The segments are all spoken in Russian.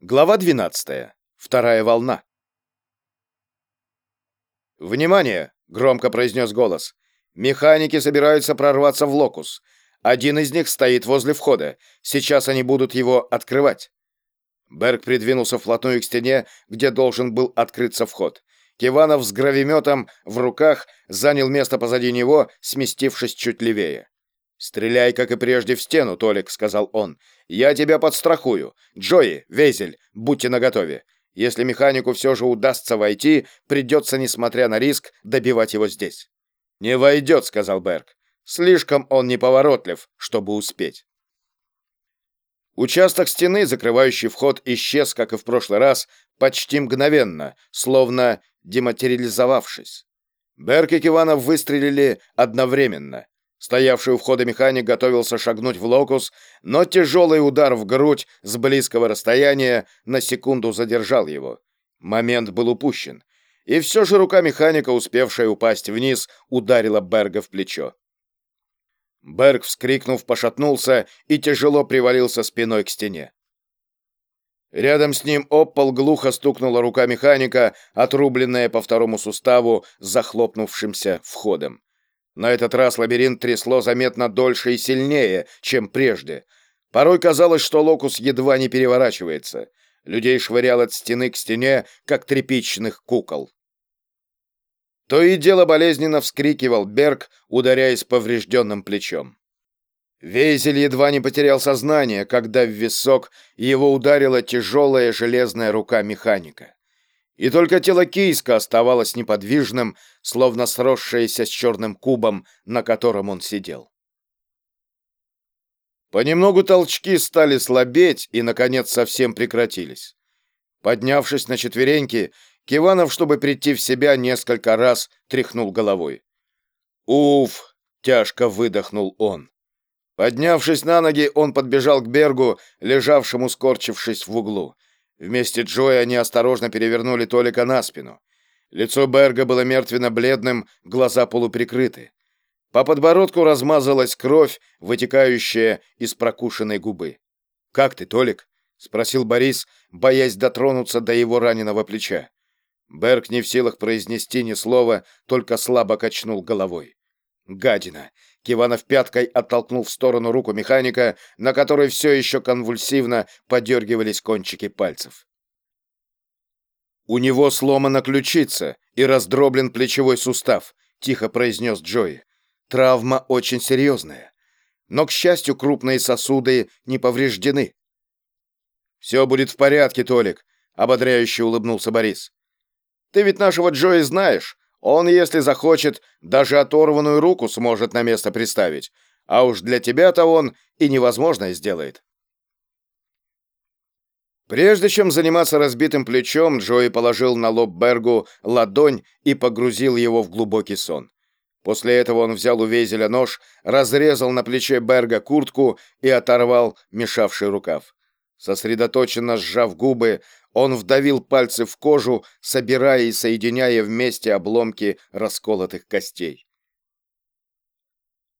Глава 12. Вторая волна. «Внимание!» — громко произнес голос. «Механики собираются прорваться в локус. Один из них стоит возле входа. Сейчас они будут его открывать». Берг придвинулся вплотную к стене, где должен был открыться вход. Киванов с гравиметом в руках занял место позади него, сместившись чуть левее. «Стреляй, как и прежде, в стену, Толик», — сказал он. «Я тебя подстрахую. Джои, Везель, будьте наготове. Если механику все же удастся войти, придется, несмотря на риск, добивать его здесь». «Не войдет», — сказал Берг. «Слишком он неповоротлив, чтобы успеть». Участок стены, закрывающий вход, исчез, как и в прошлый раз, почти мгновенно, словно дематериализовавшись. Берг и Киванов выстрелили одновременно. Стоявший у входа механик готовился шагнуть в локус, но тяжелый удар в грудь с близкого расстояния на секунду задержал его. Момент был упущен. И все же рука механика, успевшая упасть вниз, ударила Берга в плечо. Берг, вскрикнув, пошатнулся и тяжело привалился спиной к стене. Рядом с ним об глухо стукнула рука механика, отрубленная по второму суставу захлопнувшимся входом. На этот раз лабиринт трясло заметно дольше и сильнее, чем прежде. Порой казалось, что локус едва не переворачивается. Людей швырял от стены к стене, как тряпичных кукол. То и дело болезненно вскрикивал Берг, ударяясь поврежденным плечом. Вейзель едва не потерял сознание, когда в висок его ударила тяжелая железная рука механика. И только тело Кийска оставалось неподвижным, словно сросшееся с черным кубом, на котором он сидел. Понемногу толчки стали слабеть и, наконец, совсем прекратились. Поднявшись на четвереньки, Киванов, чтобы прийти в себя, несколько раз тряхнул головой. «Уф!» — тяжко выдохнул он. Поднявшись на ноги, он подбежал к Бергу, лежавшему скорчившись в углу. Вместе Джоя они осторожно перевернули Толика на спину. Лицо Берга было мертвенно-бледным, глаза полуприкрыты. По подбородку размазалась кровь, вытекающая из прокушенной губы. «Как ты, Толик?» — спросил Борис, боясь дотронуться до его раненого плеча. Берг не в силах произнести ни слова, только слабо качнул головой. «Гадина! Киванов пяткой оттолкнул в сторону руку механика, на которой все еще конвульсивно подергивались кончики пальцев. «У него сломана ключица и раздроблен плечевой сустав», — тихо произнес Джои. «Травма очень серьезная. Но, к счастью, крупные сосуды не повреждены». «Все будет в порядке, Толик», — ободряюще улыбнулся Борис. «Ты ведь нашего Джои знаешь. Он, если захочет, даже оторванную руку сможет на место приставить, а уж для тебя-то он и невозможное сделает. Прежде чем заниматься разбитым плечом, Джои положил на лоб Бергу ладонь и погрузил его в глубокий сон. После этого он взял у Везеля нож, разрезал на плече Берга куртку и оторвал мешавший рукав. Сосредоточенно сжав губы, он вдавил пальцы в кожу, собирая и соединяя вместе обломки расколотых костей.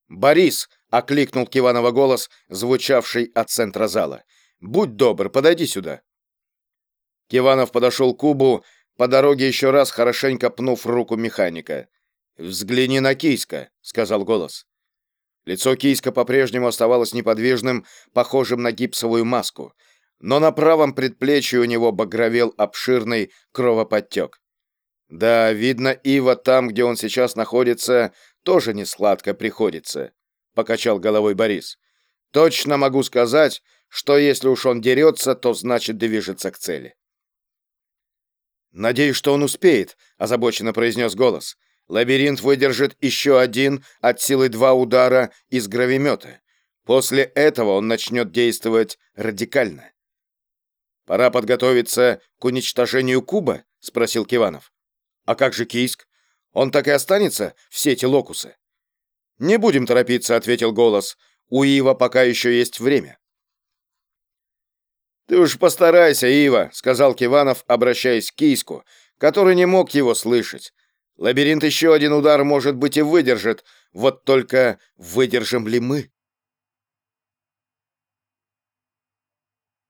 «Борис!» — окликнул Киванова голос, звучавший от центра зала. «Будь добр, подойди сюда!» Киванов подошел к кубу, по дороге еще раз хорошенько пнув руку механика. «Взгляни на Кийска», — сказал голос. Лицо Кийска по-прежнему оставалось неподвижным, похожим на гипсовую маску — но на правом предплечье у него багровел обширный кровоподтек. Да, видно, Ива там, где он сейчас находится, тоже не сладко приходится, покачал головой Борис. Точно могу сказать, что если уж он дерется, то значит движется к цели. «Надеюсь, что он успеет», — озабоченно произнес голос. «Лабиринт выдержит еще один от силы два удара из гравимета. После этого он начнет действовать радикально». «Пора подготовиться к уничтожению Куба?» — спросил Киванов. «А как же Кийск? Он так и останется в сети локусы?» «Не будем торопиться», — ответил голос. «У Ива пока еще есть время». «Ты уж постарайся, Ива», — сказал Киванов, обращаясь к Кийску, который не мог его слышать. «Лабиринт еще один удар, может быть, и выдержит. Вот только выдержим ли мы?»